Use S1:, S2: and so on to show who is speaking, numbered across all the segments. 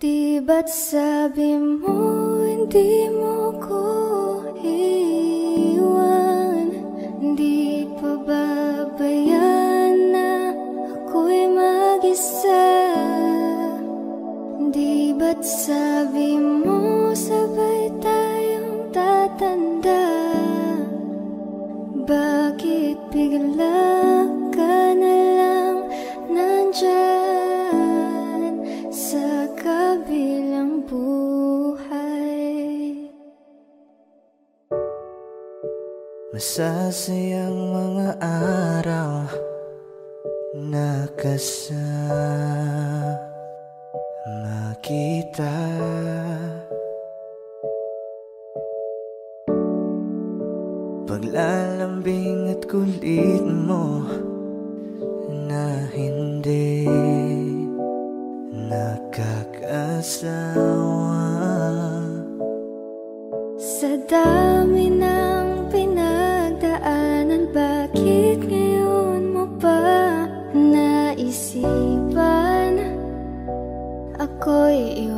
S1: Di ba't sabi mo hindi mo ko iwan. Di pa babayan na ako'y mag-isa? Di ba't sabi mo sabay tayong tatanda? Bakit bigla ka na lang nandyan?
S2: Masasayang mga araw na kasama. Kita Paglalambing at kulit mo na hindi nakakasawa.
S1: Sa dami
S2: hoy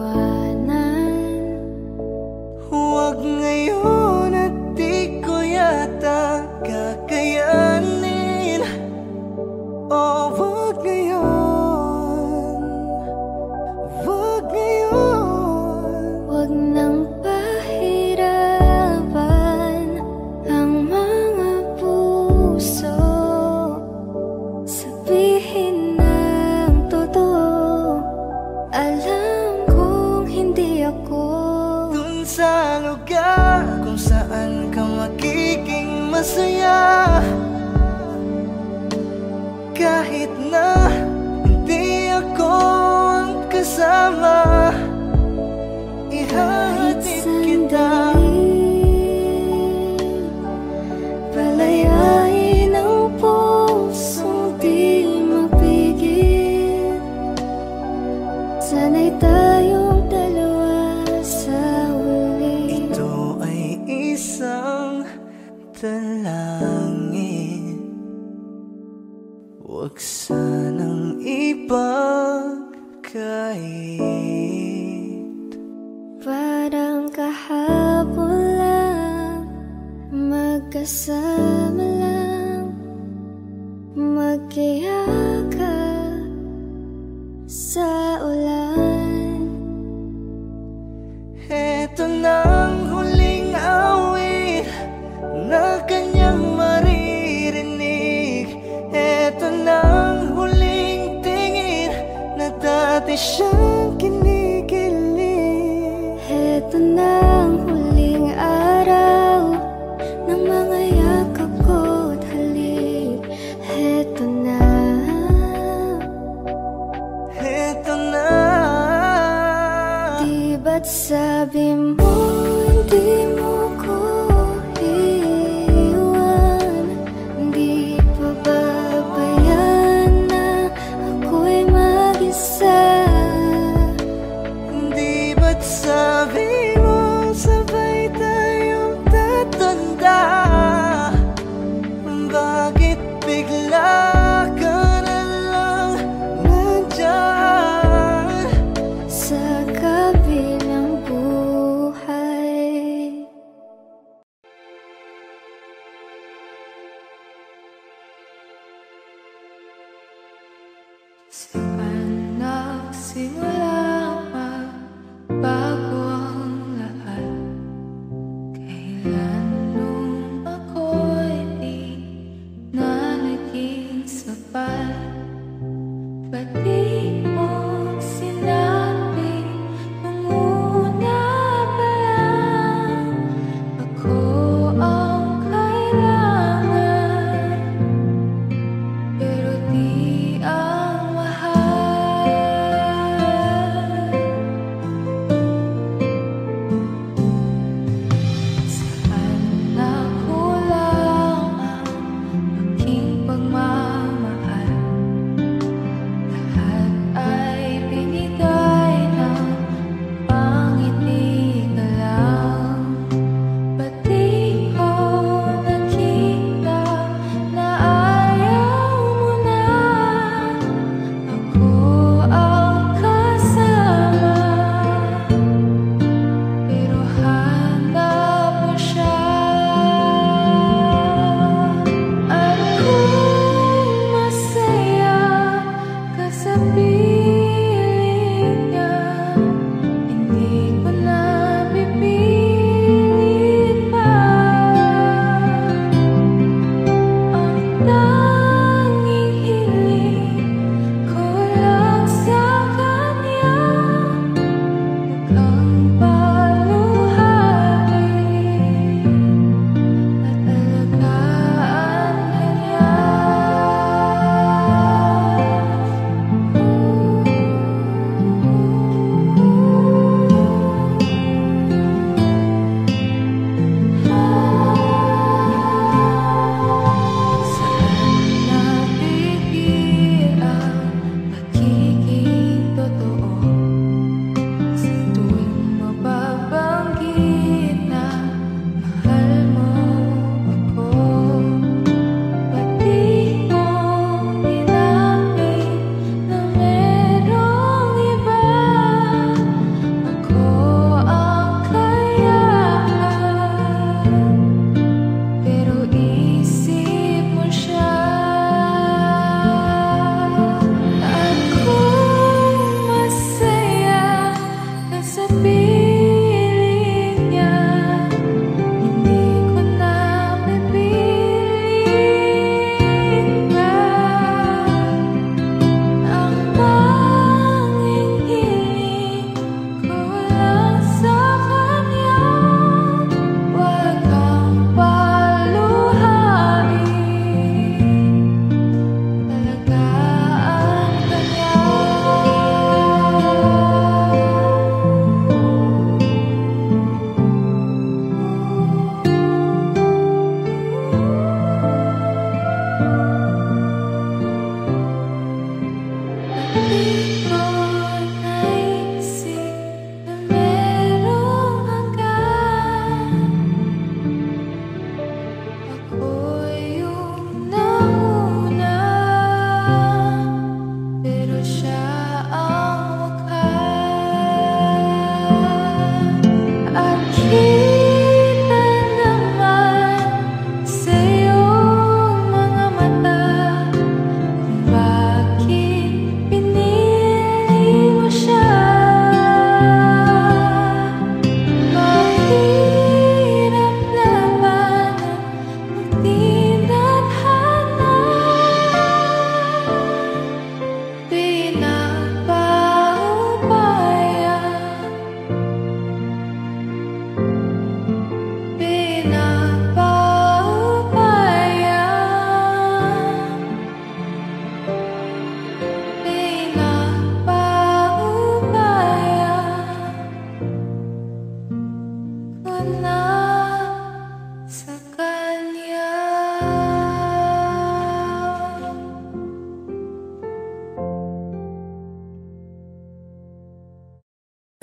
S2: शाम के लिए
S1: है तो ना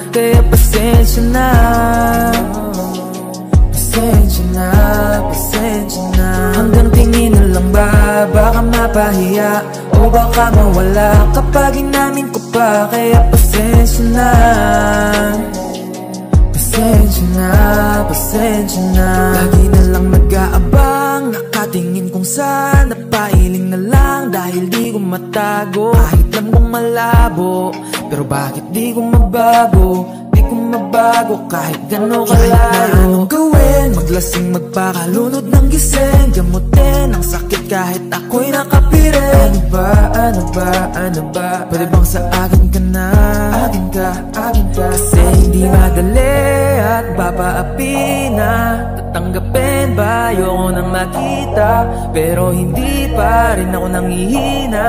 S3: Kaya pasensya na. Pasensya na, pasensya na. Hanggang tingin na lang ba, baka mapahiya O baka mawala. Kapag inamin ko pa Kaya pasensya na. Pasensya na, pasensya na. Lagi na lang nag-aabang Nakatingin kung saan. Napailing na lang dahil di ko matago. Kahit alam kong malabo Pero bakit di ko mabago mabago kahit gano'n kalayo anong gawin Maglasing magpakalunod ng gising. Gamutin ang sakit kahit ako'y nakapirin. Ano ba, ano ba, ano ba? Pwede bang sa akin ka na? Akin ka, akin ka. Kasi hindi madali at papaapi na. Tatanggapin ba? Ayoko nang makita. Pero hindi pa rin ako nangihina.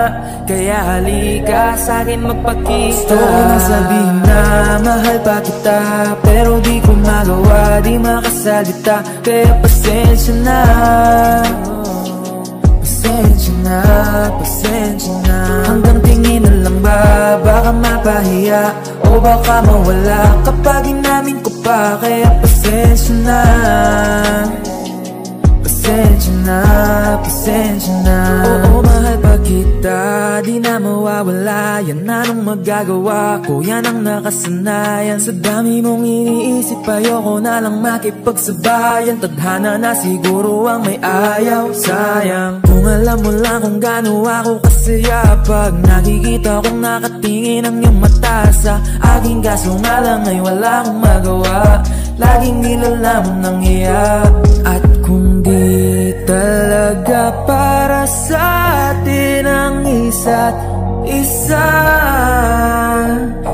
S3: Kaya halika sa akin magpakita. Gusto ko nang sabihin na mahal pa kita Pero di ko magawa, di makasalita. Kaya pasensya na. Pasensya na, pasensya na. Hanggang tingin na lang ba, baka mapahiya O baka mawala kapag inamin ko pa. Kaya pasensya na Pasensya na, pasensya na Oo, mahal pa kita Di na mawawala Yan anong magagawa ko Yan ang nakasanayan Sa dami mong iniisip Ayoko na lang makipagsabayan Tadhana na siguro ang may ayaw Sayang Kung alam mo lang kung gaano ako kasaya Pag nakikita kong nakatingin ang iyong mata Sa aking kaso nga lang ay wala akong magawa Laging nilalamon ng iyak At talaga para sa atin ang isa't isa.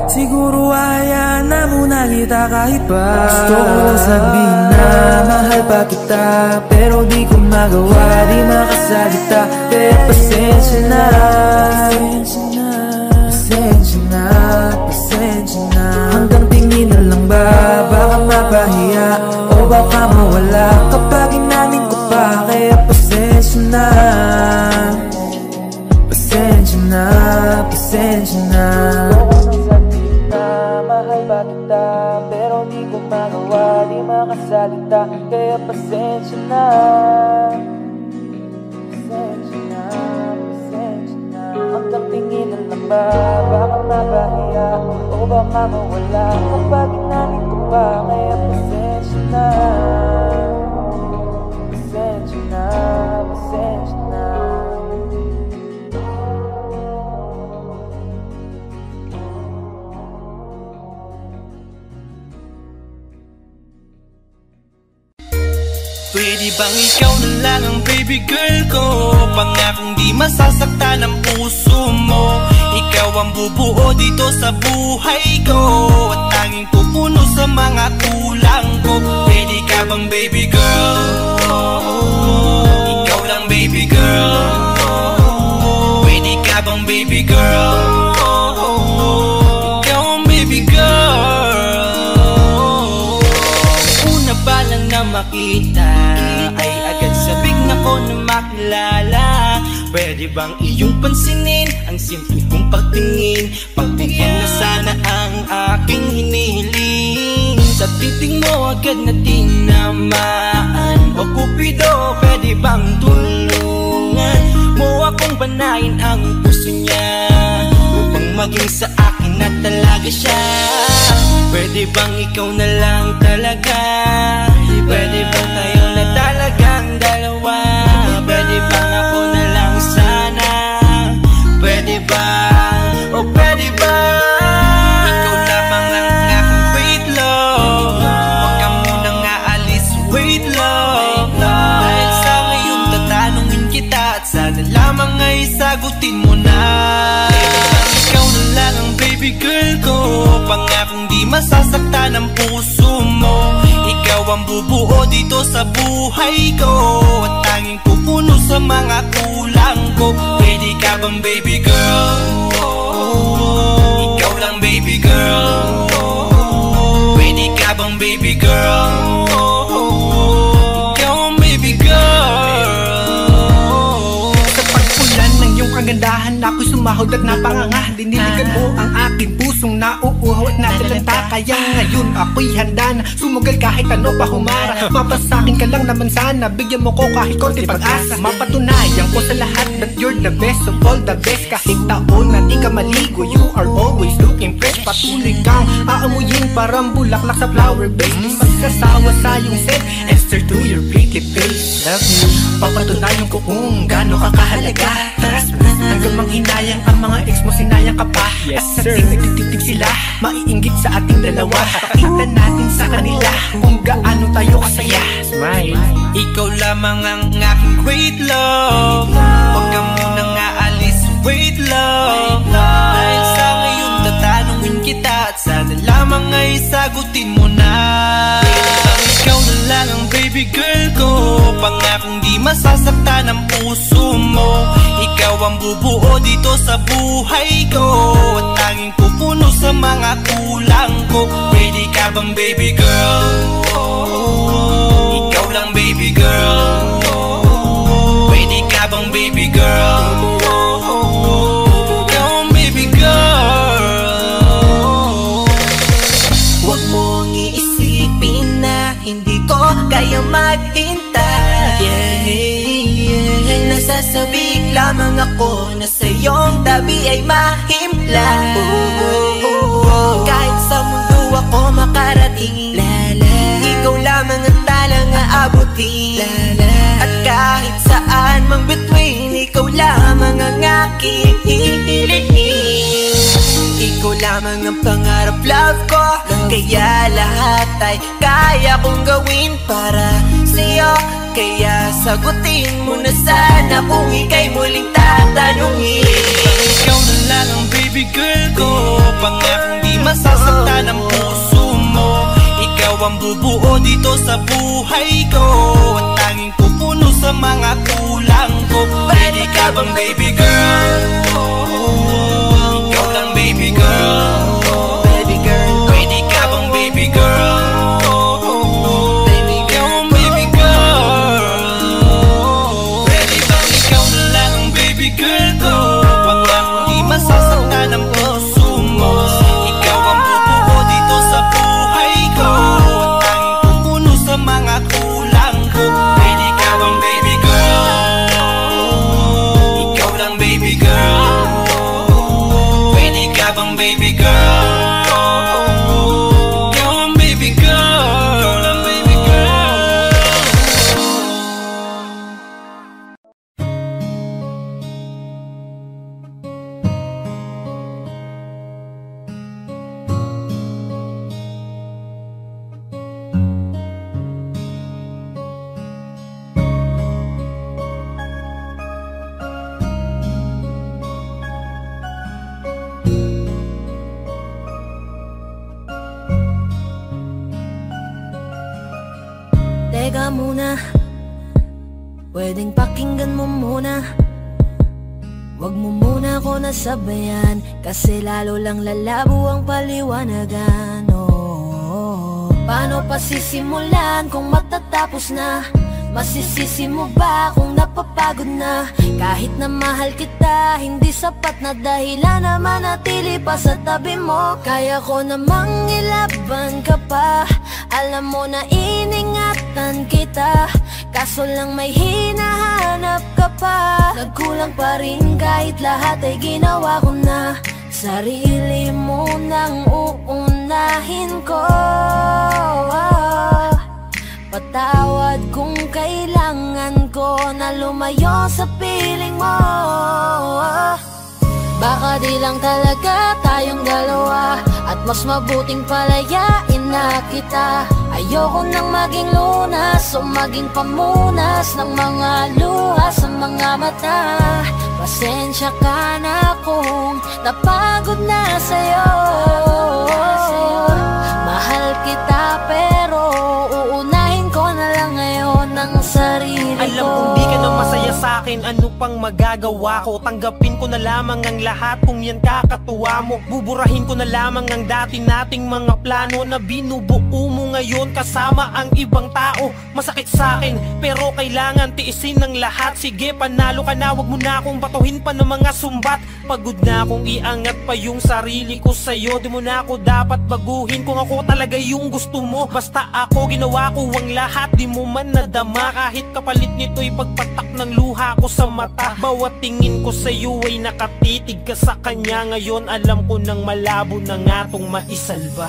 S3: Siguro hayaan na muna kita kahit pa. Gusto ko lang sabihin na mahal pa kita Pero di ko magawa, di makasalita. Kaya pasensya na. Pasensya na, pasensya na, Hanggang tingin na lang ba, baka mapahiya O baka mawala kapag Kaya pasensya na Pasensya na, pasensya na Mahal ba kita Pero di ko magawa Di makasalita Kaya pasensya na Pasensya na, pasensya na Hanggang tingin na lang ba Baka O baka mawala Kapag inamin ko pa Kaya pasensya na
S4: bang ikaw na lang ang baby girl ko. Pangakong di masasaktan ang puso mo. Ikaw ang bubuo dito sa buhay ko. At tanging pupuno sa mga kulang ko. Pwede ka bang baby girl? Ikaw lang baby girl. Pwede ka bang baby girl? Ikaw baby girl. Una pa na makita sabik na makilala. Pwede bang iyong pansinin Ang simple kong pagtingin? Pagbigyan na sana ang aking hinihiling. Sa titing mo agad na tinamaan. O kupido, pwede bang tulungan Mo akong banayin ang puso niya? Upang maging sa akin na talaga siya. Pwede bang ikaw na lang talaga? Pwede bang tayo dito sa buhay ko At tanging pupuno sa mga kulang ko Pwede ka bang baby girl? Ikaw lang baby girl Pwede ka bang baby girl?
S5: Ako'y sumahod at napanganga. Diniligan mo ang aking pusong nauuhaw at natalanta. Kaya ngayon ako'y handa na sumugal kahit ano pa humara. Mapasakin ka lang naman sana Bigyan mo ko kahit konti pag-asa. Mapatunayan ko sa lahat that you're the best of all the best. Kahit taon na di ka maligo You are always looking fresh. Patuloy kang aamuyin parang bulaklak sa flower base. Di magsasawa sa iyong scent Esther to your pretty face. Love you Papatunayan ko kung gaano ka kahalaga. Trust me. Hanggang manghinayang ang mga ex mo sinayang ka pa.
S4: Yes,
S5: At sa
S4: sir.
S5: tingin nagtitig sila. Maiinggit sa ating dalawa. Pakita natin sa kanila Kung gaano tayo kasaya.
S4: Smile. Ikaw lamang ang aking great love. Huwag ka munang aalis, wait love Dahil sa ngayon tatanungin kita At sana lamang ay sagutin mo na lang ang baby girl ko. Pangakong di masasaktan ang puso mo. Ikaw ang bubuo dito sa buhay ko. At tanging pupuno sa mga kulang ko. Ready ka bang baby girl? Ikaw lang baby girl. Pwede ka bang baby girl
S6: maghintay. Yeah, yeah. Nasasabik lamang ako na sa iyong tabi ay mahimla. Kahit sa mundo ako makarating Ikaw lamang ang talang aabutin. At kahit saan mang between Ikaw lamang ang aking hihilihin ikaw lamang ang pangarap love ko. Kaya lahat ay kaya kong gawin para sa'yo. Kaya sagutin mo na sana kung ika'y muling tatanungin.
S4: Ikaw na lang ang baby girl ko. Pangakong di masasaktan ang puso mo. Ikaw ang bubuo dito sa buhay ko. At tanging pupuno sa mga kulang ko. Pwede ka bang baby girl? Ikaw lang baby
S7: Teka muna. Pwedeng pakinggan mo muna. Huwag mo muna ako nasabayan Kasi lalo lang lalabo ang paliwanagan. Oh, Paano pa sisimulan kung matatapos na? Masisisi mo ba kung napapagod na? Kahit na mahal kita, hindi sapat na dahilan na manatili pa sa tabi mo. Kaya ko namang ilaban ka pa. Alam mo na iningatan kita Kaso lang may hinahanap ka pa. Nagkulang pa rin kahit lahat ay ginawa ko na. Sarili mo nang uunahin ko. Patawad kung kailangan ko na lumayo sa piling mo Baka di lang talaga tayong dalawa. At mas mabuting palayain na kita. Ayoko nang maging lunas o maging pamunas Ng mga luha sa mga mata. Pasensya ka na kung napagod na sa'yo
S5: sa
S8: akin Ano pang magagawa ko? Tanggapin ko na lamang ang lahat Kung yan kakatuwa mo. Buburahin ko na lamang ang dati nating mga plano Na binubuo mo ngayon Kasama ang ibang tao. Masakit sa akin Pero kailangan tiisin ng lahat. Sige panalo ka na Huwag mo na akong batuhin pa ng mga sumbat. Pagod na akong iangat pa yung sarili ko sa'yo. Di mo na ako dapat baguhin Kung ako talaga yung gusto mo. Basta ako ginawa ko ang lahat Di mo man nadama. Kahit kapalit nito'y pagpatak ng luha ko sa mata. Bawat tingin ko sa'yo ay nakatitig ka sa kanya. Ngayon alam ko nang malabo na nga tong maisalba.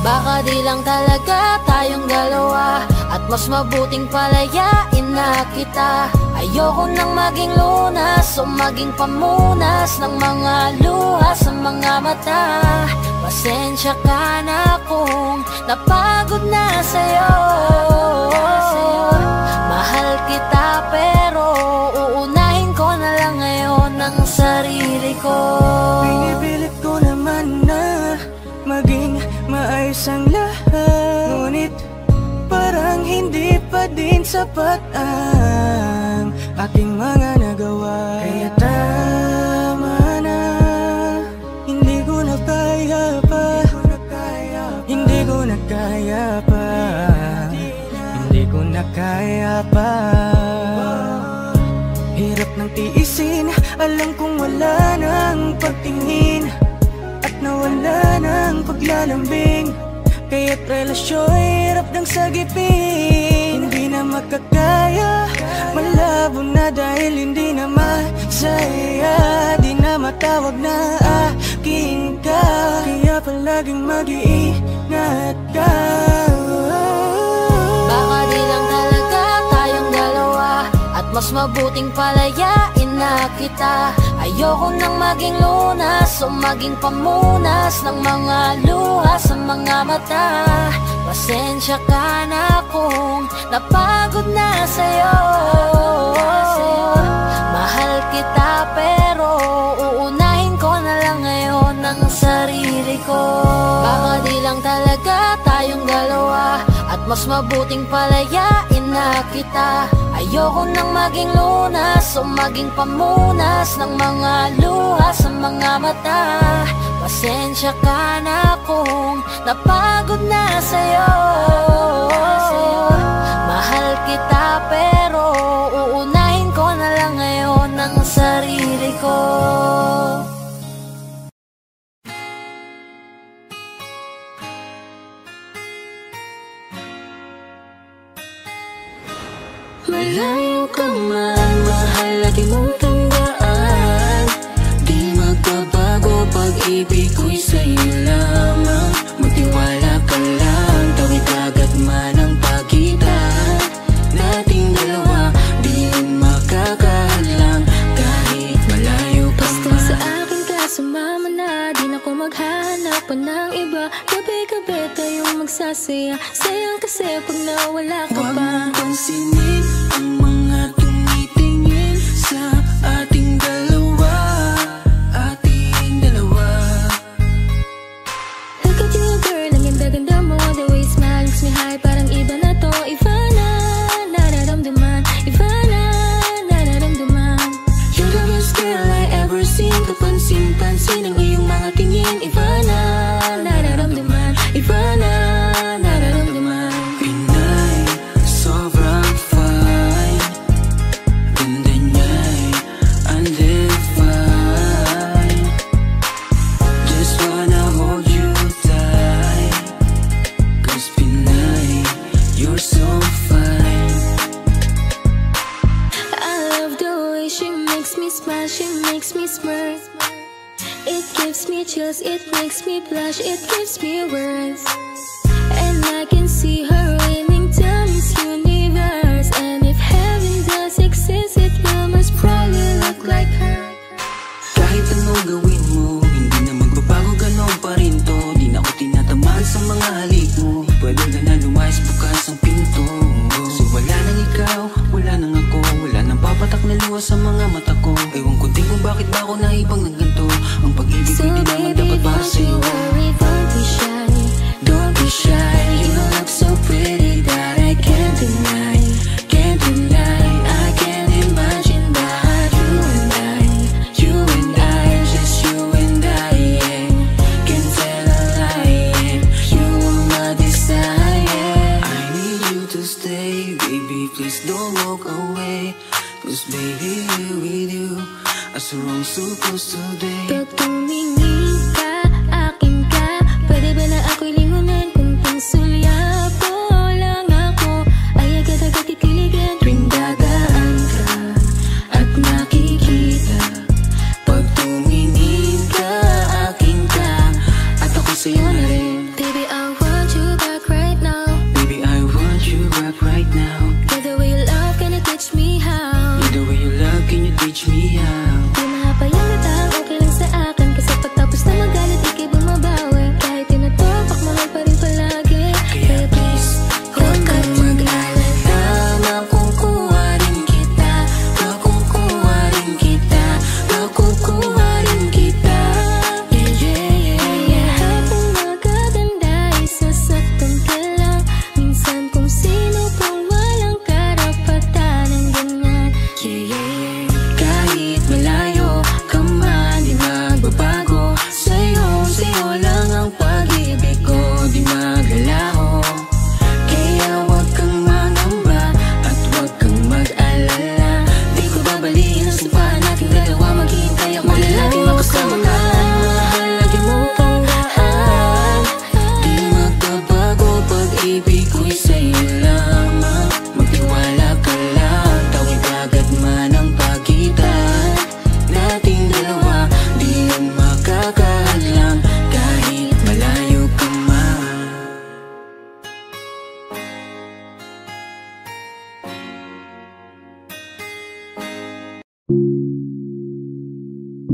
S7: Baka di lang talaga tayong dalawa. At mas mabuting palayain na kita. Ayoko nang maging lunas o maging pamunas Ng mga luha sa mga mata. Pasensya ka na kung napagod na sa'yo
S9: sapat ang aking mga nagawa. Kaya tama na, hindi ko na kaya pa. Hindi ko na kaya pa. Hindi ko na kaya pa. Hirap ng tiisin Alam kong wala nang pagtingin. At nawala ng paglalambing. Kaya't relasyo'y hirap ng sagipin na makakaya. Malabo na dahil hindi na masaya. Di na matawag na akin ka. Kaya palaging mag-iingat ka.
S7: Baka di lang talaga tayong dalawa. At mas mabuting palayain na kita. Ayoko nang maging lunas o maging pamunas Ng mga luha sa mga mata Pasensya ka na kung napagod na sa'yo. Mahal kita pero uunahin ko na lang ngayon ang sarili ko. Baka di lang talaga mas mabuting palayain na kita. Ayoko nang maging lunas o maging pamunas Ng mga luha sa mga mata. Pasensya ka na kung napagod na sa'yo. Mahal kita pero uunahin ko na lang ngayon ang sarili ko
S10: Malayo ka man, mahal lagi mong tandaan. Di magbabago pag-ibig ko'y sa'yo lamang. Magtiwala ka lang, tawid agad man ang pagitan. Nating dalawa, di yun makakahadlang Kahit malayo ka
S11: Basta
S10: man.
S11: sa akin ka sumama na Di na ko maghanap pa ng iba magsasaya. Sayang kasi pag nawala ka
S10: Huwag
S11: pa
S10: mong pansinin ang mga
S11: me smile She makes me smirk. It gives me chills It makes me blush It gives me words. And I can see her winning down Miss Universe. And if heaven does exist It will most probably look like her.
S10: Kahit anong gawin mo Hindi na magbabago ganon pa rin to. Di na ako tinatamaan sa mga halik mo Pwede ka na lumayas bukas ang pinto. So wala nang ikaw, wala nang ako Wala nang papatak na luha sa mga mata Ewan ko din kung bakit ba ako naibang ng ganito. Ang pag-ibig
S11: So
S10: ko di naman dapat para sa'yo Huwag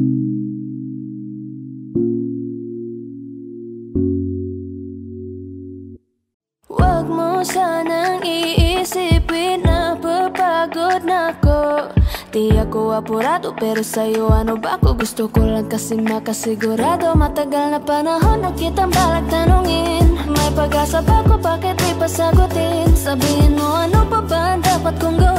S12: mo sanang iisipin na papagod na ako. Di ako apurado pero sa'yo ano ba ako? Gusto ko lang kasi makasigurado. Matagal na panahon na kitang balak tanungin. May pag-asa ba ko bakit di pa sagutin? Sabihin mo ano pa ba dapat kong gawin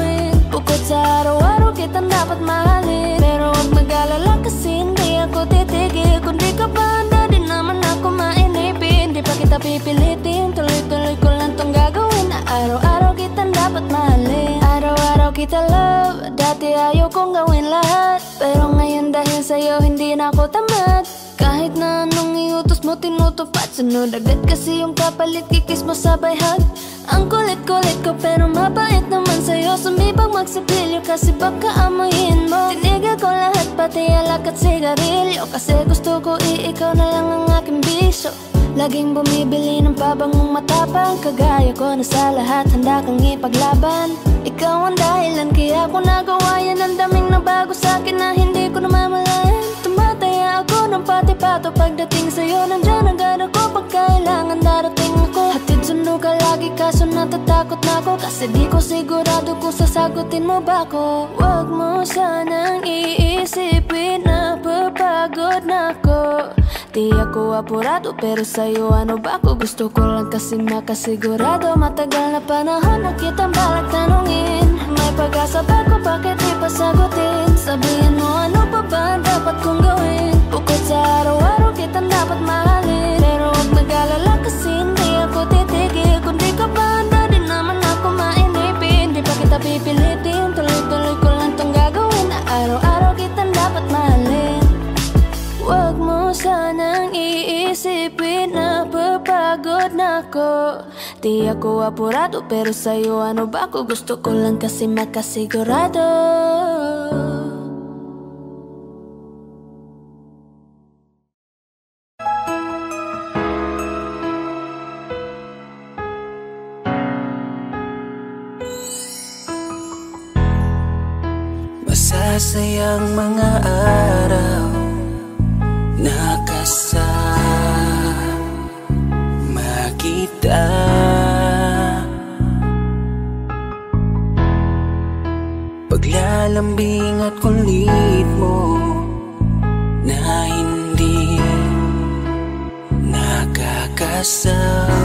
S12: Bukod sa araw-araw kitang dapat mahalin. Pero huwag mag-alala kasi hindi ako titigil. Kung di ka pa handa di naman ako mainipin. Di pa kita pipilitin. Tuloy-tuloy ko lang tong gagawin. Na araw-araw kitang dapat mahalin. Araw-araw kita love. Dati ayaw kong gawin lahat. Pero ngayon dahil sa'yo hindi na ako tamad. Kahit na anong iutos mo tinutupad Sunod agad kasi yung kapalit kikis mo sabay hug Ang kulit-kulit ko pero mabait naman sa'yo. Sumibag magsipilyo kasi baka amoyin mo. Tinigil ko lahat pati alak at sigarilyo. Kasi gusto ko iikaw na lang ang aking bisyo. Laging bumibili ng pabangong matapang. Kagaya ko na sa lahat handa kang ipaglaban. Ikaw ang dahilan kaya ko nagawa yan. Ang daming nabago sa akin na hindi ko namamalayan Tumataya ako ng pati-pato. Pagdating sa'yo nandyan agad ako Pag kailangan darating ako. Hatid sundo ka lagi kaso natatakot na ako. Kasi di ko sigurado kung sasagutin mo ba ako. Huwag mo sanang iisipin na papagod na ako. Di ako apurado pero sa'yo ano ba ako? Gusto ko lang kasi makasigurado. Matagal na panahon na kitang balak tanungin. May pag-asa ba ko bakit di pa sagutin? Sabihin mo ano pa ba ang dapat kong gawin sa araw-araw kitang dapat mahalin. Pero huwag mag-alala kasi hindi ako titigil. Kung di ka pa handa di naman ako mainipin Di pa kita pipilitin. Tuloy-tuloy ko lang tong gagawin. Na araw-araw kitang dapat mahalin. Huwag mo sanang iisipin na papagod na ako. Di ako apurado pero sa'yo ano ba ako? Gusto ko lang kasi makasigurado
S10: Masasayang mga araw Nakasama kita Paglalambing at kulit mo Na hindi nakakasawa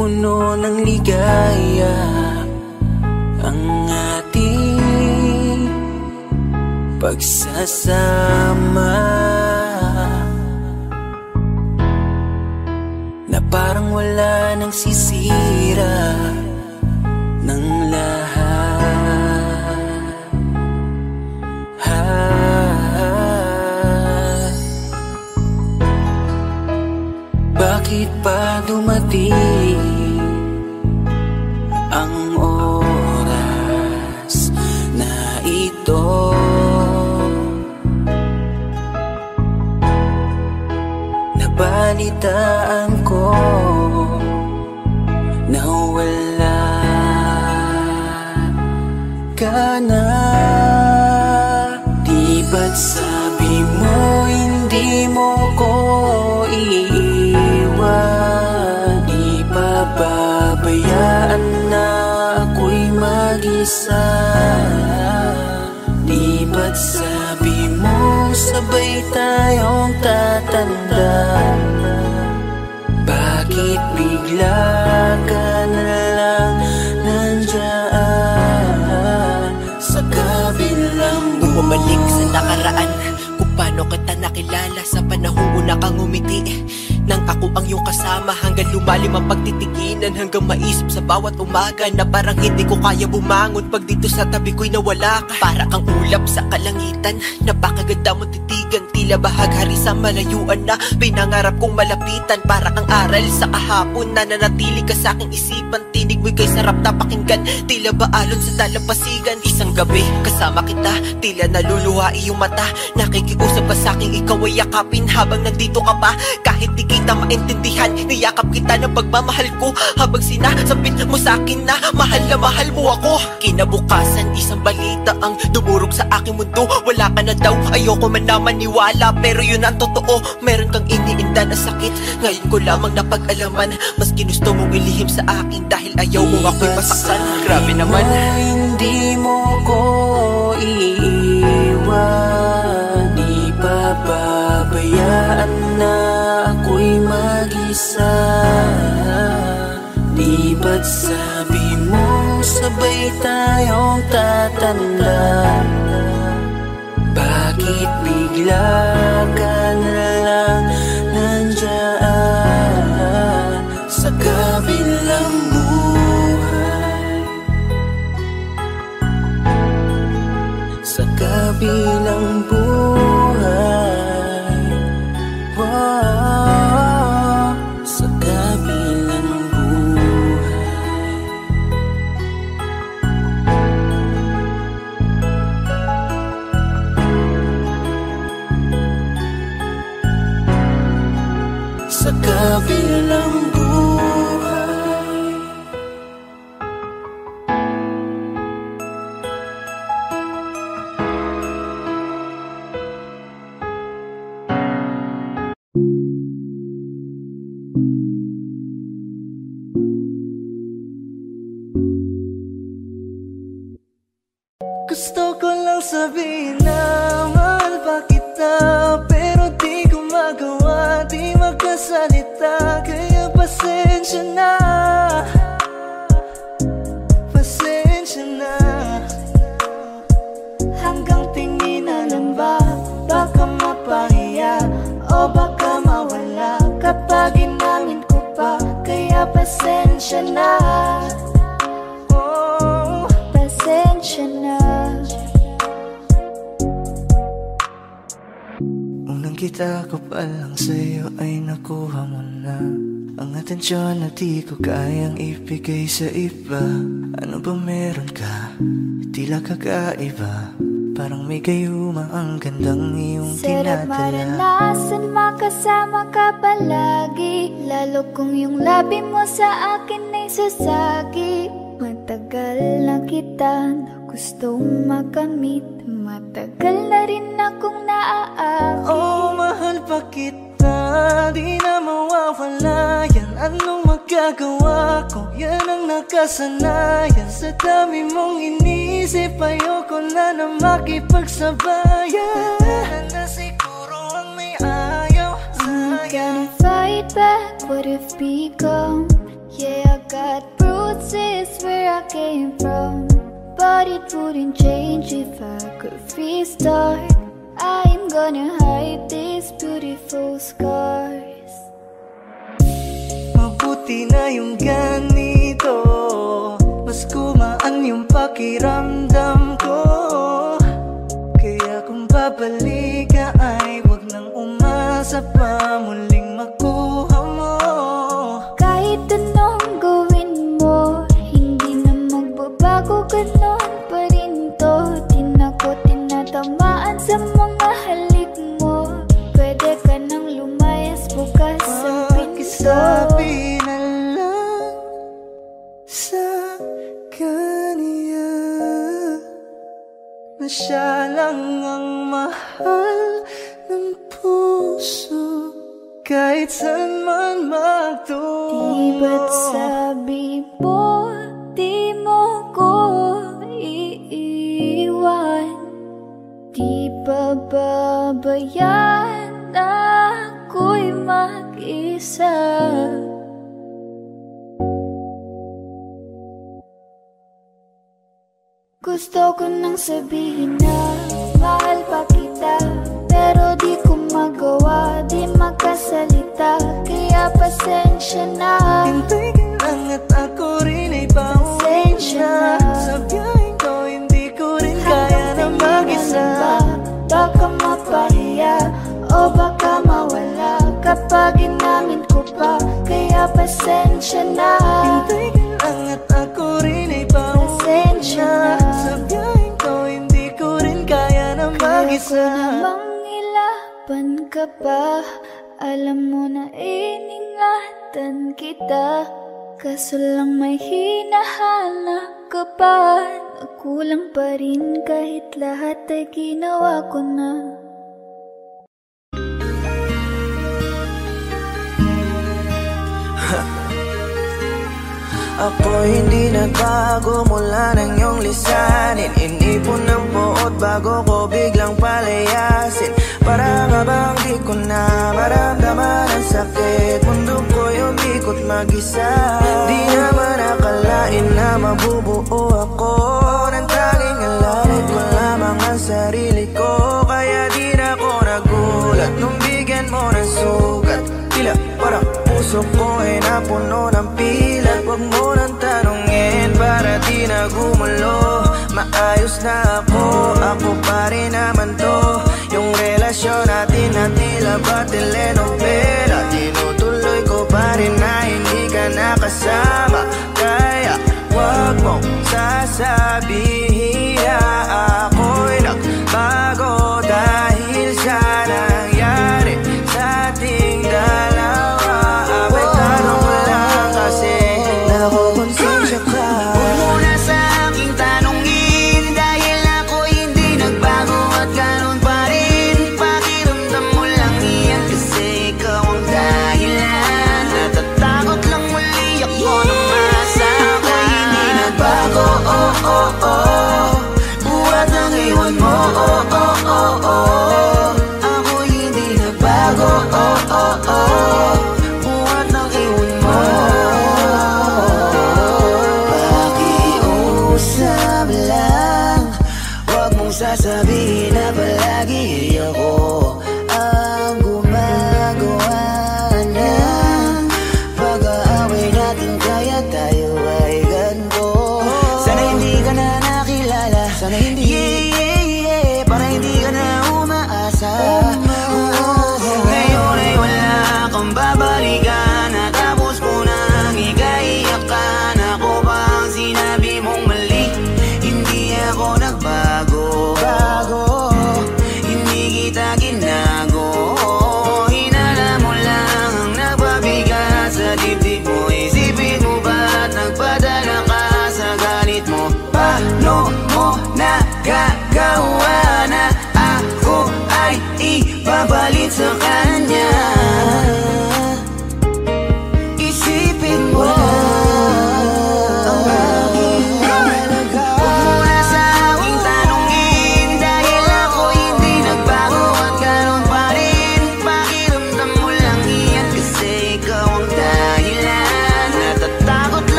S10: Punong-puno ng ligaya Ang ating pagsasama. Na parang wala nang sisira Nabalitaan ko bigla ka na lang nandyan Sa kabilang
S13: Bumalik sa nakaraan Kung paano kita nakilala Sa panahong una kang umiti Nang ako ang iyong kasama Hanggang lumalim ang pagtitiginan Hanggang maisip sa bawat umaga Na parang hindi ko kaya bumangon Pag dito sa tabi ko'y nawala ka. Para kang ulap sa kalangitan Napakaganda mo titigan Tila bahaghari sa malayuan na Pinangarap kong malapitan. Para kang aral sa kahapon Nananatili ka sa aking isipan Tinig mo'y kay sarap na pakinggan Tila ba alon sa dalampasigan Isang gabi kasama kita Tila naluluha iyong mata Nakikiusap ka sa aking ikaw ay yakapin Habang nandito ka pa Kahit di kita maintindihan Niyakap kita ng pagmamahal ko. Habang sinasabit mo sa akin na Mahal na mahal mo ako. Kinabukasan isang balita ang dumurog sa aking mundo. Wala ka na daw ayoko man na maniwala. Pero yun ang totoo Meron kang iniinda na sakit. Ngayon ko lamang napag-alaman Mas ginusto mong ilihim sa akin Dahil ayaw mo ako'y masaktan Grabe naman.
S10: Hindi mo ko iiwan Di pa babayaan na ba't sabi mo sabay tayong tatanda? Bakit bigla ka
S2: Tila kakaiba Parang may gayuma ang gandang iyong
S1: Sarap
S2: tinatala
S1: maranasan makasama ka palagi. Lalo kung yung labi mo sa akin ay sasagi. Matagal na kita na gustong makamit. Matagal na rin akong naaakit.
S2: Oh, mahal pa kita Di na mawawala yan. Anong magagawa ko? Yan ang nakasanayan. Sa dami mong inisip Ayoko na na makipagsabayan. Tatanan na siguro ang may ayaw.
S1: I'm gonna fight back what if become. Yeah, I got bruises where I came from. But it wouldn't change if I could restart. I'm gonna hide these beautiful scars
S2: Mabuti na yung ganito. Mas kumaan yung pakiramdam ko. Kaya kung babalik ka ay wag nang umasa pa Muling makuha
S1: ko nang sabihin na mahal pa kita. Pero di ko magawa, di makasalita. Kaya pasensya na.
S2: Hintay ka lang at ako rin ay pauwi
S1: Pasensya
S2: na.
S1: na.
S2: Sa biyaheng ko hindi ko rin kaya na mag-isa.
S1: Baka mapahiya o baka mawala. Kapag inamin ko pa Kaya pasensya na.
S2: Hintay ka lang at ako rin ay pauwi
S1: Pasensya
S2: na.
S1: Na.
S2: Sa ko
S1: namang ilaban ka pa. Alam mo na iningatan kita. Kaso lang may hinahanap ka pa. Nagkulang pa rin kahit lahat ay ginawa ko na
S6: Ako hindi nagbago mula ng iyong lisanin. Inipon ng buot bago ko biglang palayasin. Para nga bang di ko na maramdaman ang sakit. Mundo ko'y umikot mag-isa. Di naman akalain na mabubuo ako Nang tanging alalay ko lamang ang sarili ko Kaya di na ako nagulat. Nung bigyan mo ng sugat puso ko ay napuno ng pilat Huwag mo nang tanongin para di na gumulo. Maayos na ako, ako pa rin naman to. Yung relasyon natin na tila ba telenovela? Tinutuloy ko pa rin na hindi ka nakasama. Kaya wag mong sasabihin na ako'y nagbago Dahil sa nangyari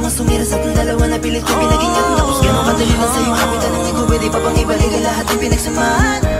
S6: gusto kong sumira sa ating dalawa na pilit ko pinagingat Tapos ganun kadali lang sa'yo Kapitan ang hindi pa bang ibalik lahat ng pinagsamahan.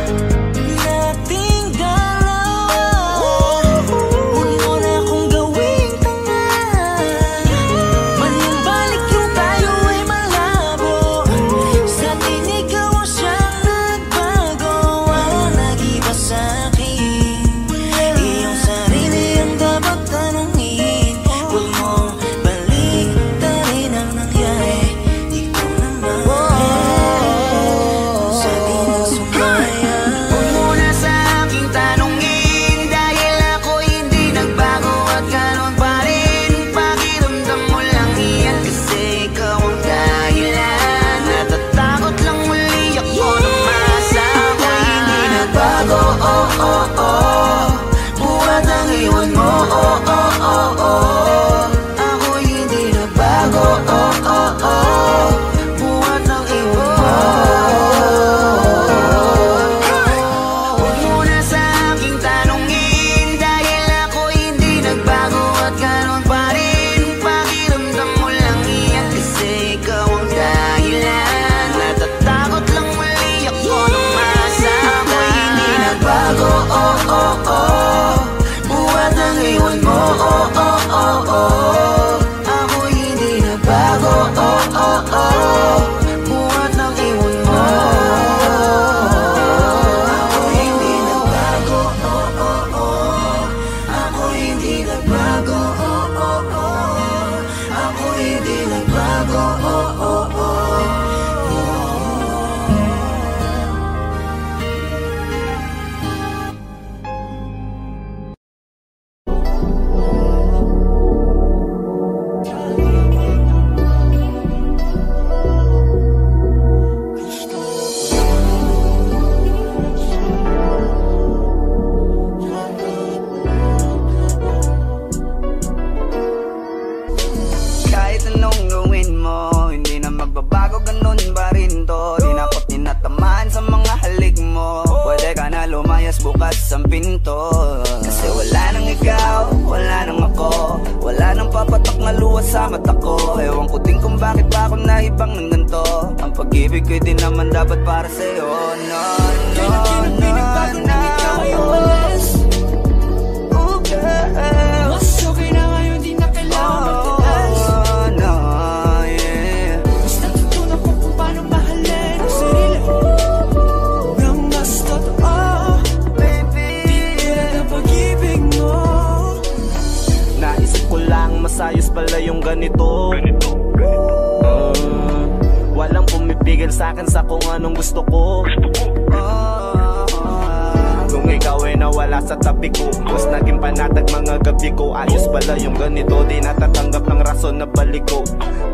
S14: sa
S15: tabi ko Mas naging panatag mga gabi ko. Ayos pala yung ganito Di natatanggap ng rason na balik ko.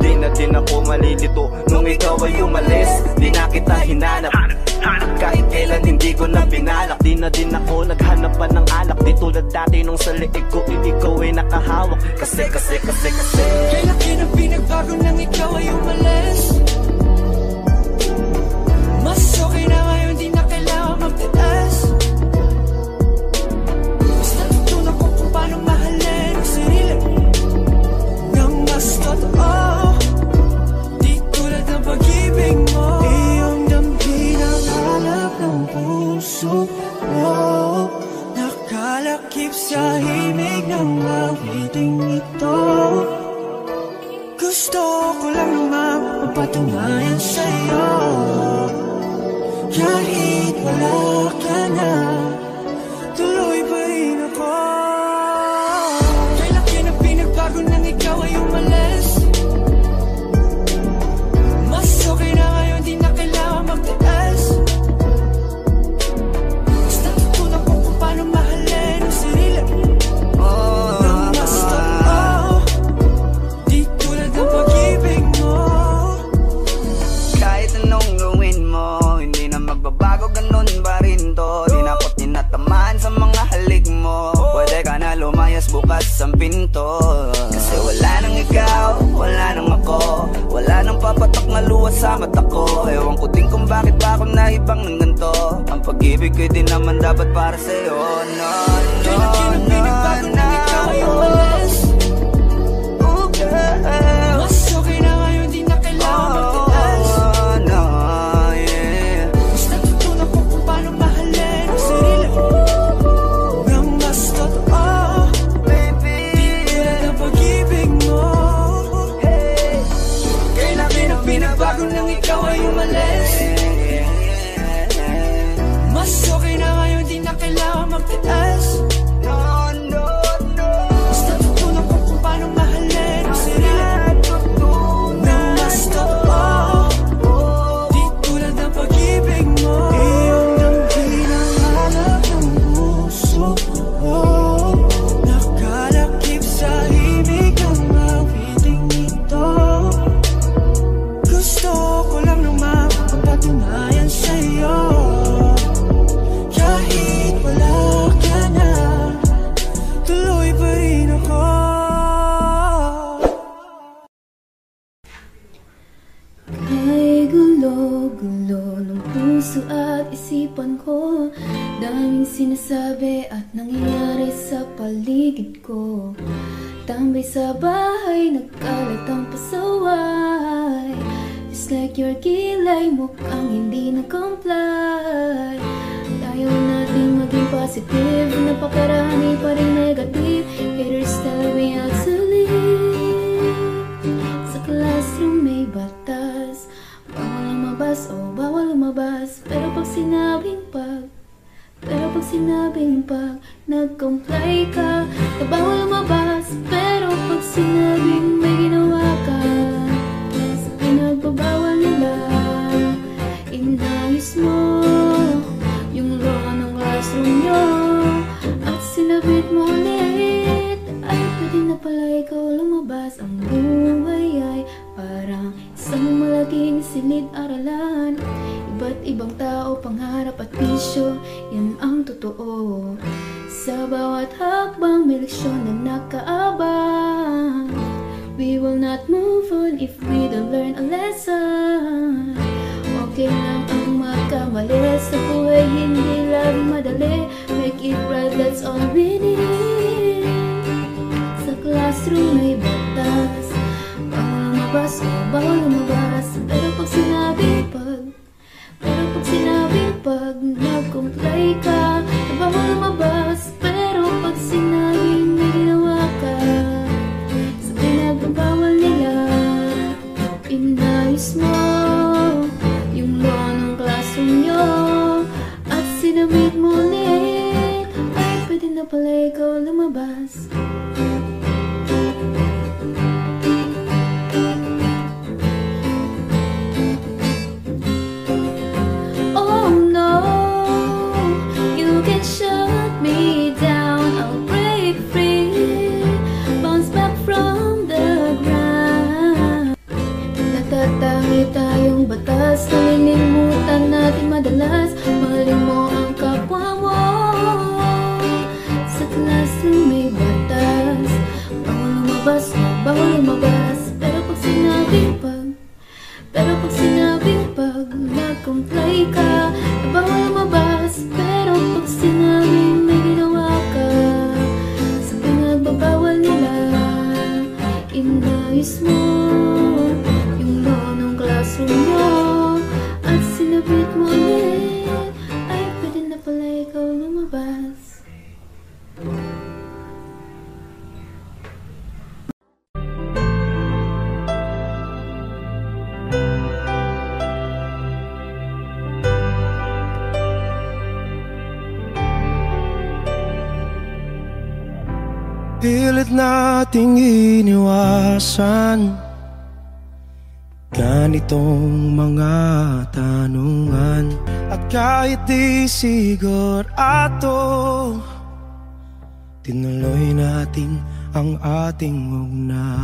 S15: Di na din ako malilito. Nung ikaw ay umalis Di na kita hinanap. Kahit kailan hindi ko na binalak Di na din ako naghanap pa ng alak. Di tulad dati nung sa liig ko Ikaw ay nakahawak. Kasi, kasi, kasi, kasi.
S14: Kailan kinang pinagbago nang ikaw ay umalis? Takip sa himig ng awiting ito. Gusto ko lang mapapatunayan sa'yo. Kahit wala ka na
S6: sa pinto. Kasi wala nang ikaw, wala nang ako. Wala nang papatak na luwa sa mata ko. Ewan ko din kung bakit ba ako naibang ng ganito Ang pag-ibig ko'y di naman dapat para sa'yo. Oh, no, no,
S14: no, no,
S6: no,
S14: no, no, no, no,
S6: no,
S14: no,
S6: no, no,
S16: no, one sinasabi at nangyayari sa paligid ko. Tambay sa bahay, nagkalat ang pasaway. Just like your kilay, mukhang hindi na-comply Ayaw natin maging positive Napakarami pa rin negative. Haters tell me how Sa classroom may batas. Bawal lumabas, oh bawal lumabas. Pero pag sinabing pero pag sinabing pag nag-comply ka Na bawal Pero pag sinabing may ginawa ka Sa pinagbabawal nila. Inayos mo Yung law ng classroom nyo At sinabit mo ulit. Ay pwede na pala ikaw lumabas. Ang buhay ay parang Isang malaking silid-aralan Iba't ibang tao, pangarap at bisyo? Yan ang totoo. Sa bawat hakbang may leksyon na nakaabang. We will not move on if we don't learn a lesson. Okay lang ang magkamali. Sa buhay hindi lang madali. Make it right, that's all we need Sa classroom may batas. Bawal lumabas, oh bawal lumabas Pero pag sinabi pag Pero pag sinabi pag nag-comply ka na Bawal lumabas Pero pag sinabi may ginawa ka Sa pinagbabawal nila Inayos mo Yung law ng classroom nyo. At sinabit mo ulit Ay pwede na pala ikaw lumabas batas, nalilimutan natin madalas. Mahalin mo ang kapwa mo. Sa classroom may batas, bawal lumabas, bawal lumabas. Pero pag sinabing pag pero pag sinabing pag nag-comply ka Bawal lumabas Pero pag sinabing may ginawa ka Sa pinagbabawal nila Inayos mo
S17: Nating iniwasan. Ganitong mga tanungan At kahit di sigurado Tinuloy natin ang ating ugnayan.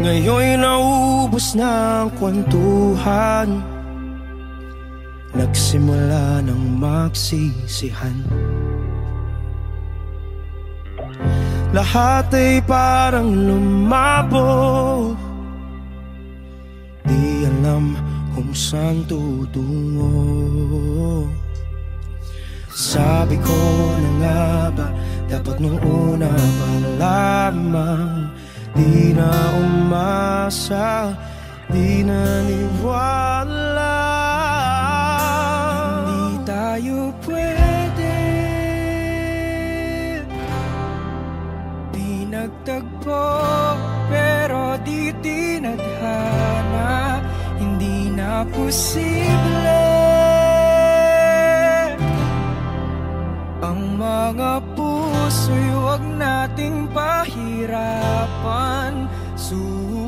S17: Ngayon'y naubos na ang kwentuhan Nagsimula ng magsisihan Lahat ay parang lumabo. Di alam kung saan tutungo. Sabi ko na nga ba Dapat nung una pa lamang Di na umasa Di naniwala Hindi tayo pwede nagtagpo pero di tinadhana Hindi na posible. Ang mga puso'y huwag nating pahirapan Suko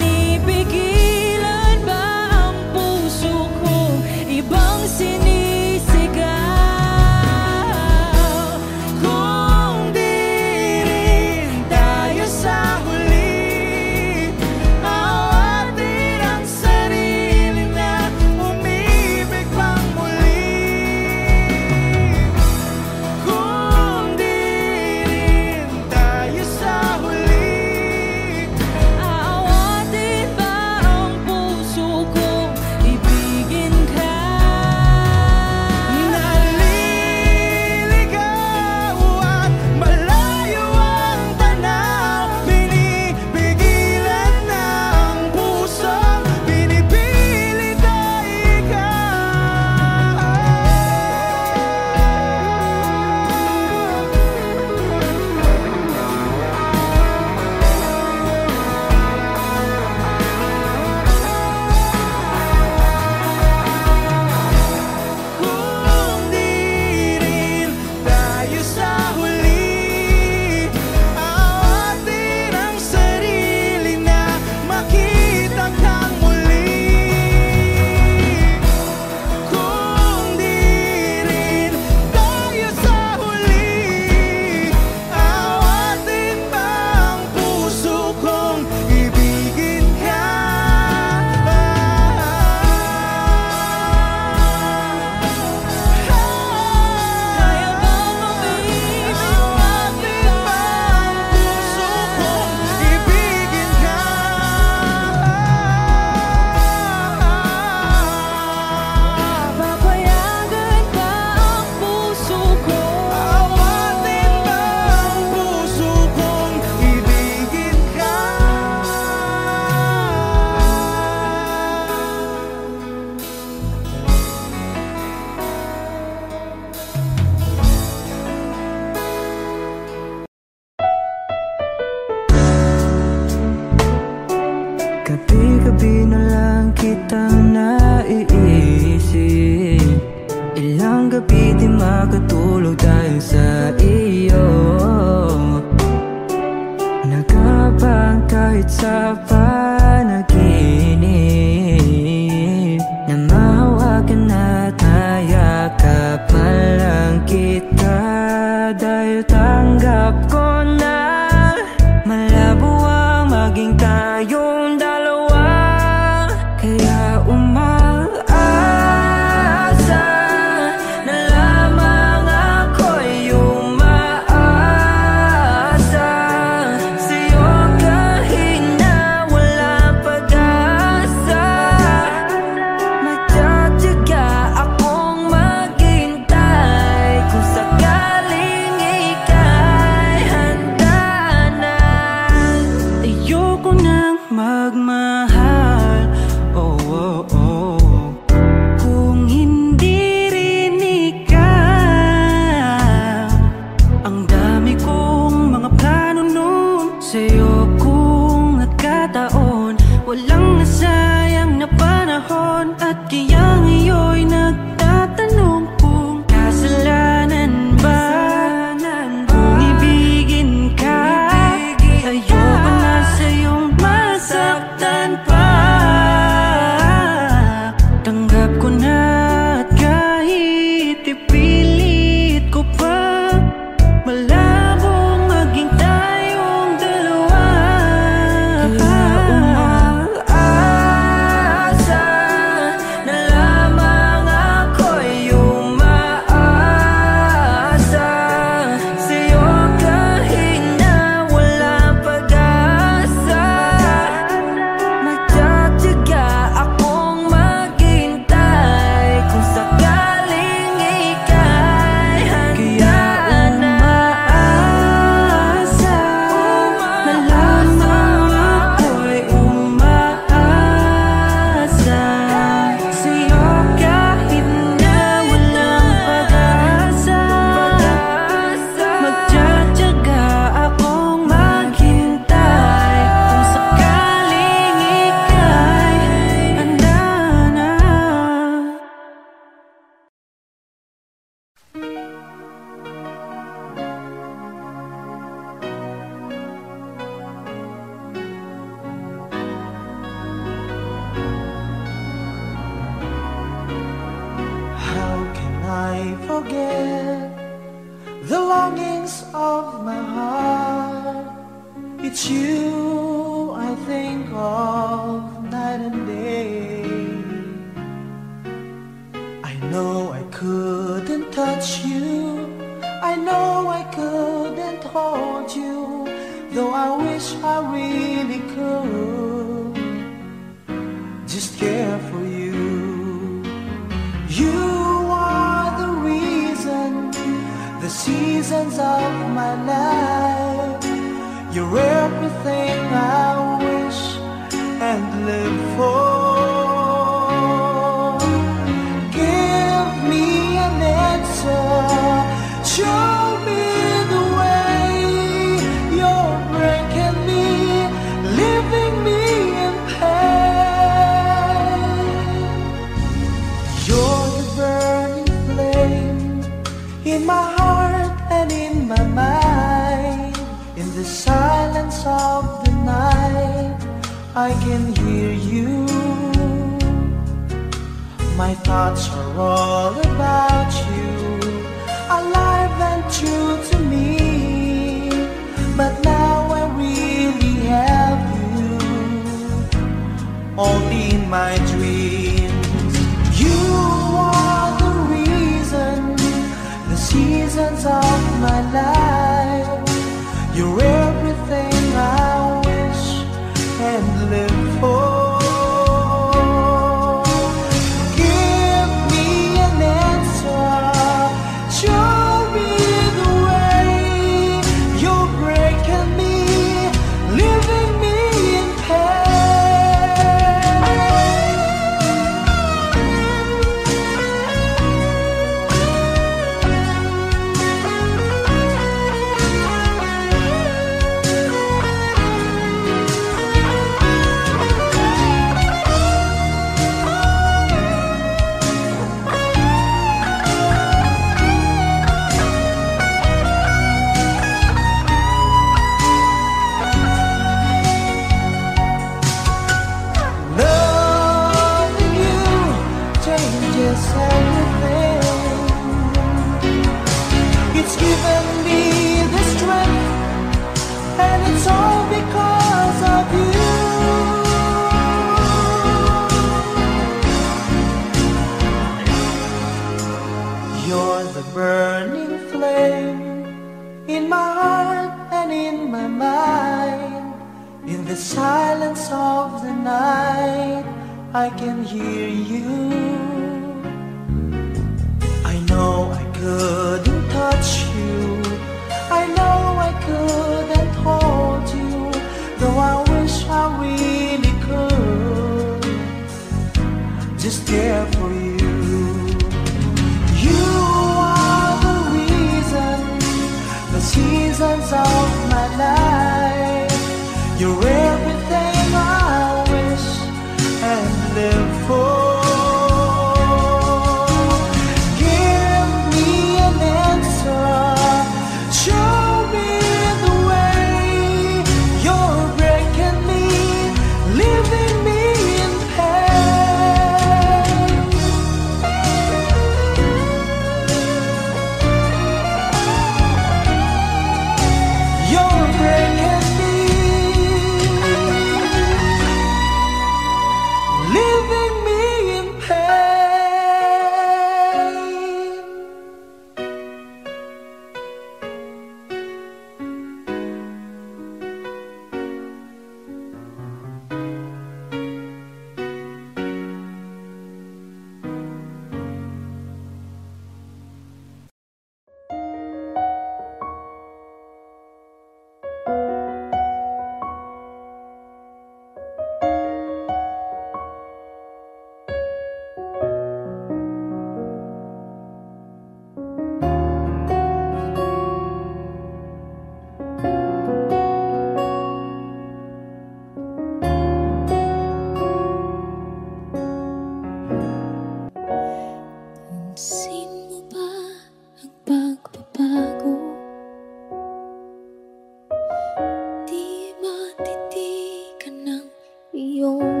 S1: iyong mga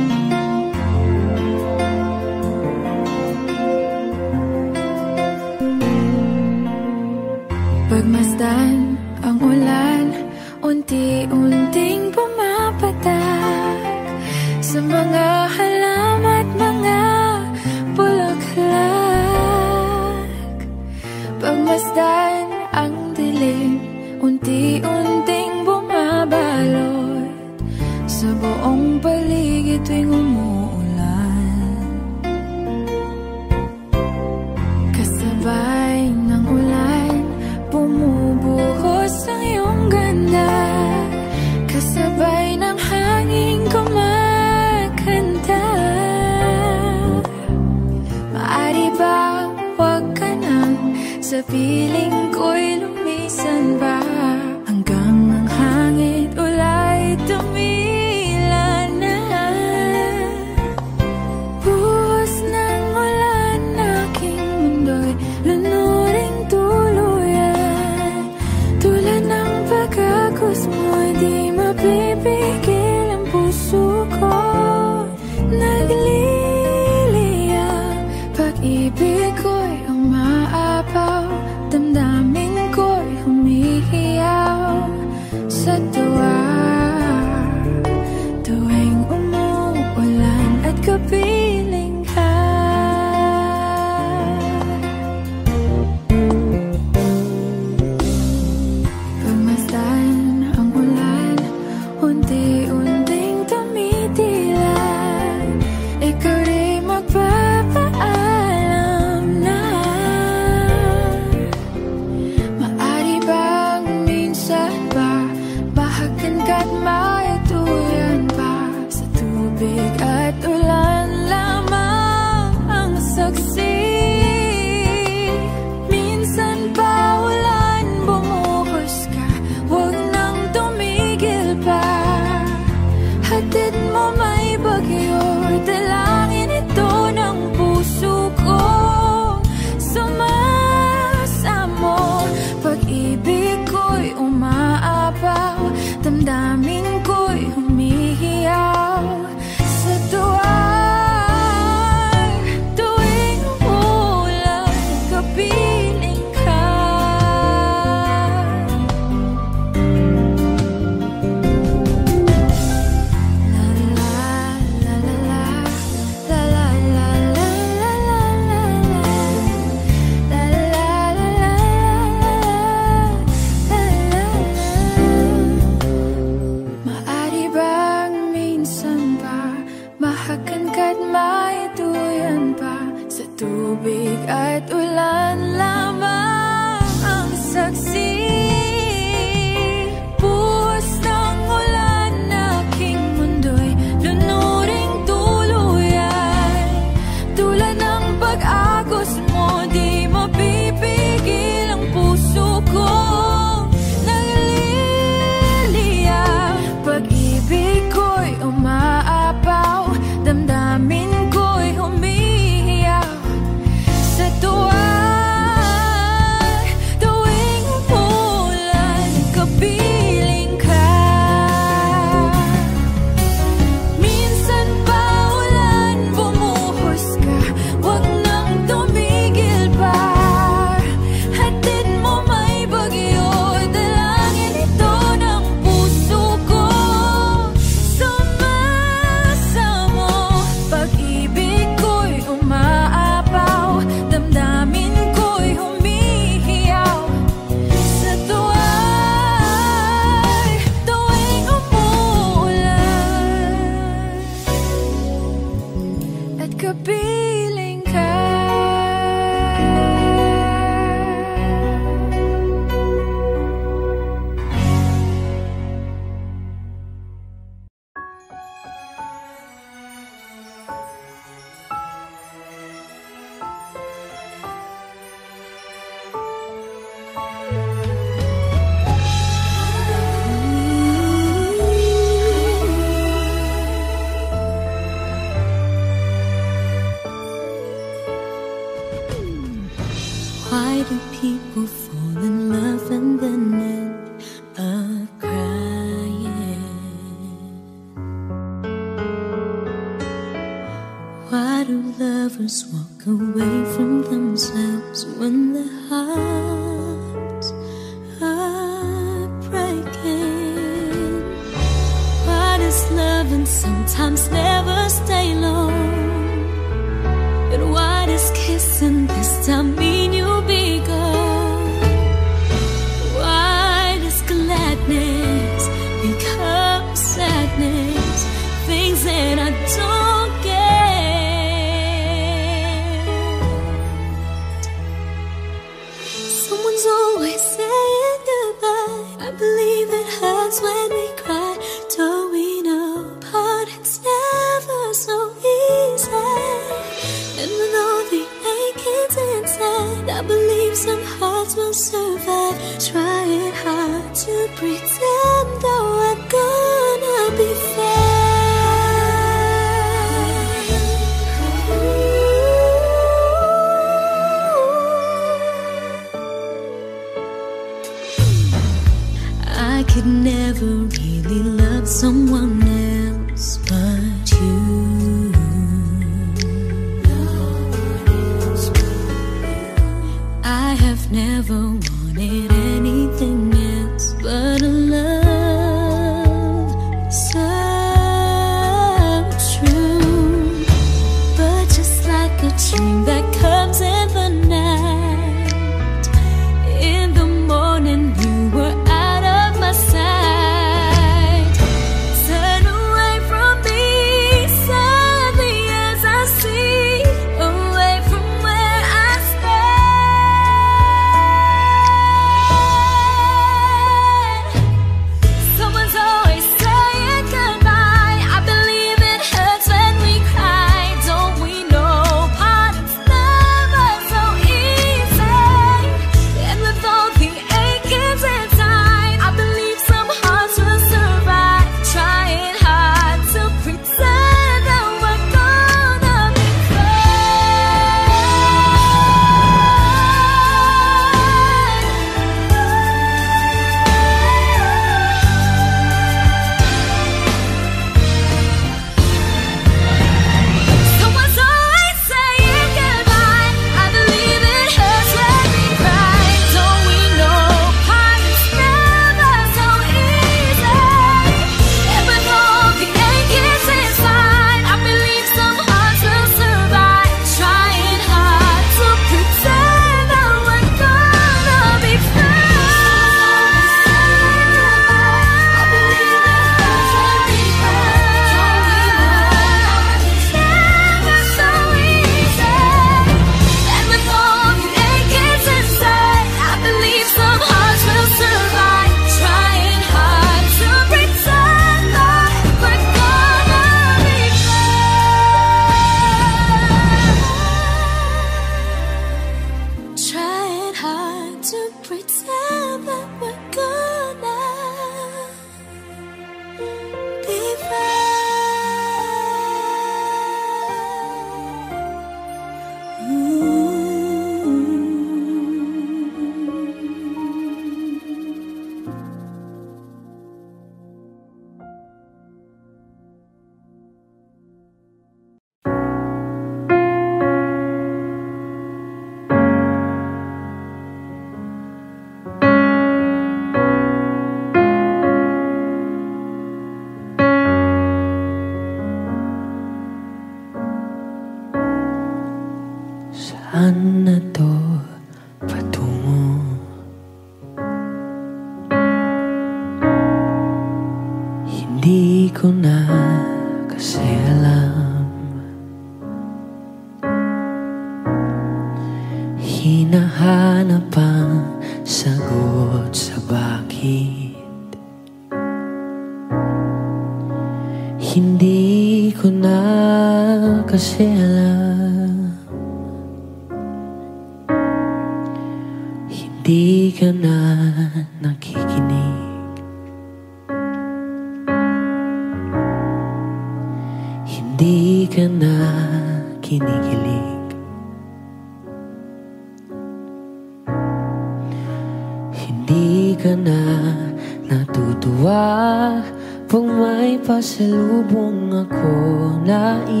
S18: pasalubong ako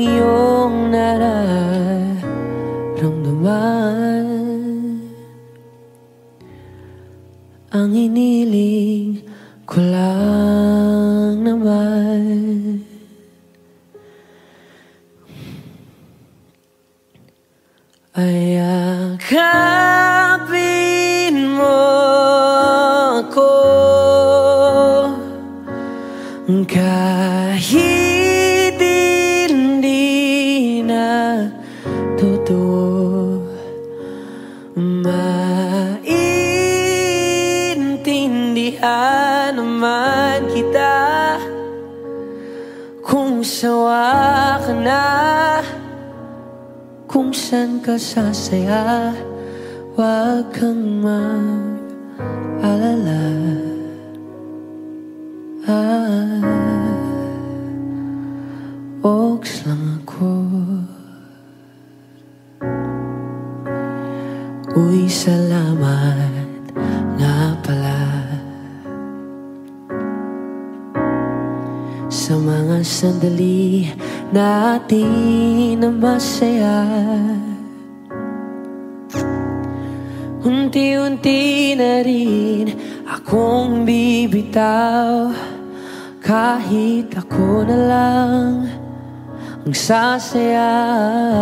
S19: iyong nararamdaman ka sasaya Huwag kang mag-alala. Ah, Oaks lang ako. Uy, salamat nga pala. Sa mga sandali natin na masaya bibitaw Kahit ako na lang ang sasayaw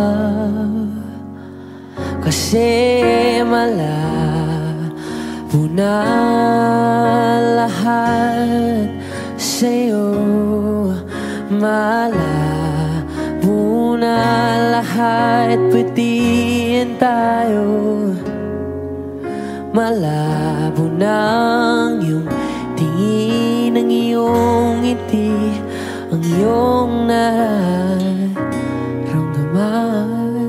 S19: kasi malabo na lahat sa'yo. Malabo na lahat Pwedihan tayo. Malabo ang iyong tingin Ang iyong ngiti Ang iyong nararamdaman.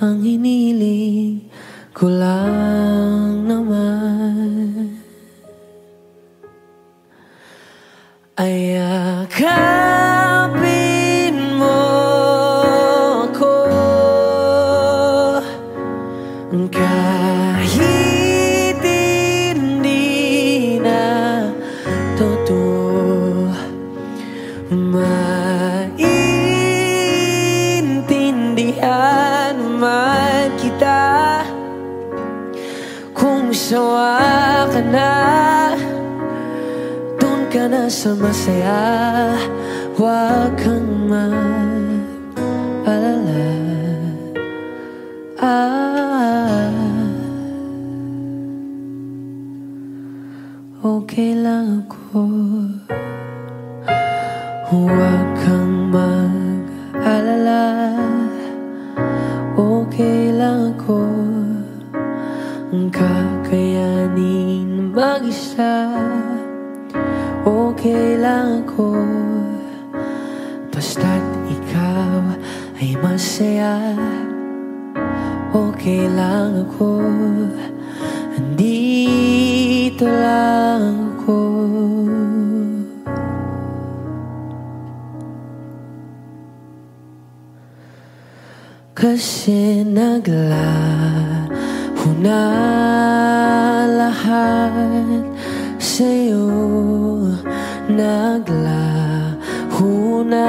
S19: Ang hiniling ko lang ka na sa masaya masaya. Okay lang ako. Andito lang ako. Kasi naglaho na lahat sa'yo. Naglaho na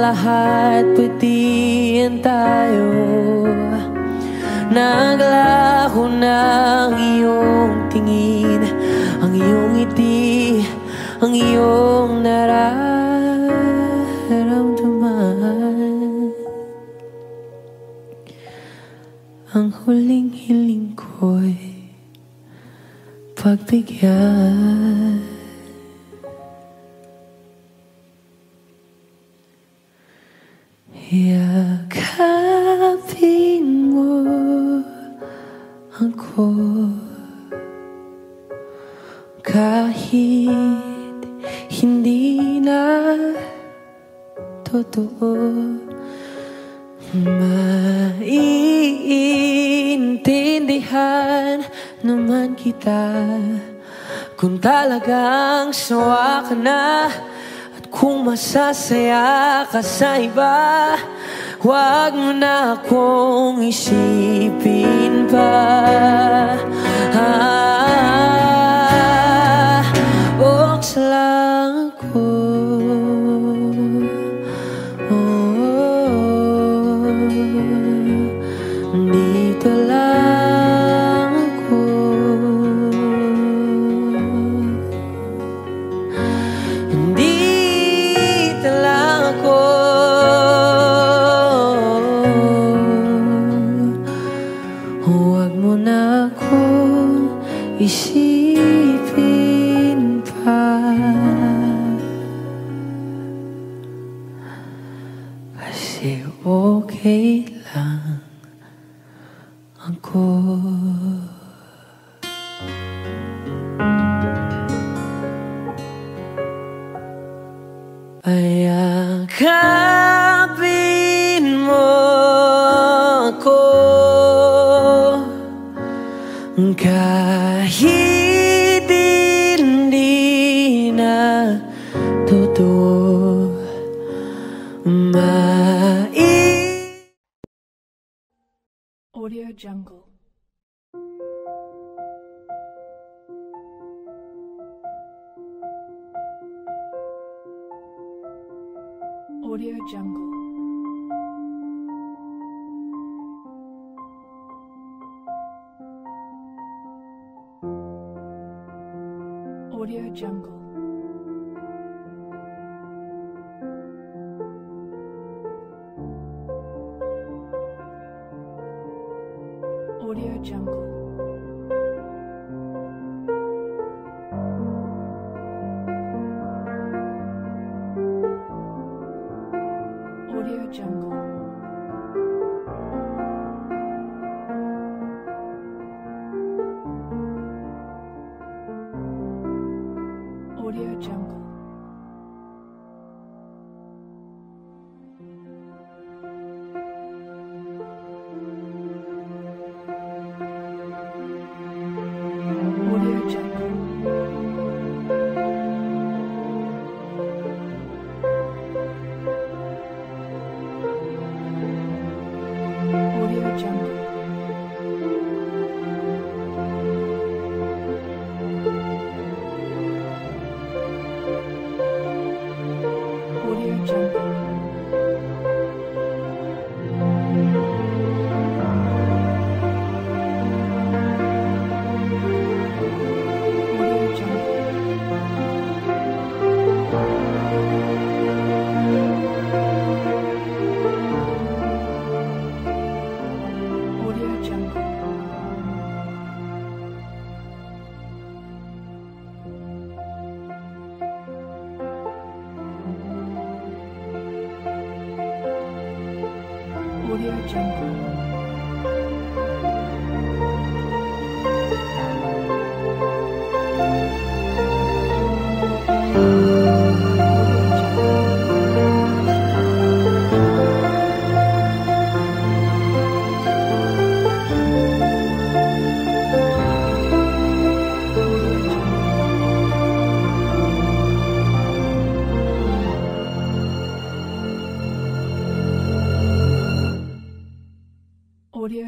S19: lahat Pwedihan tayo. Naglaho na ang iyong tingin. Ang iyong ngiti Ang iyong nararamdaman. Ang huling hiling ko'y pagbigyan Yakapin mo ako. Kahit hindi na totoo maiintindihan naman kita. Kung talagang sawa na kung masasaya ka sa iba Huwag mo na akong isipin pa. Ah, ah, ah. Walks lang
S20: jungle.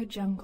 S20: Jungle.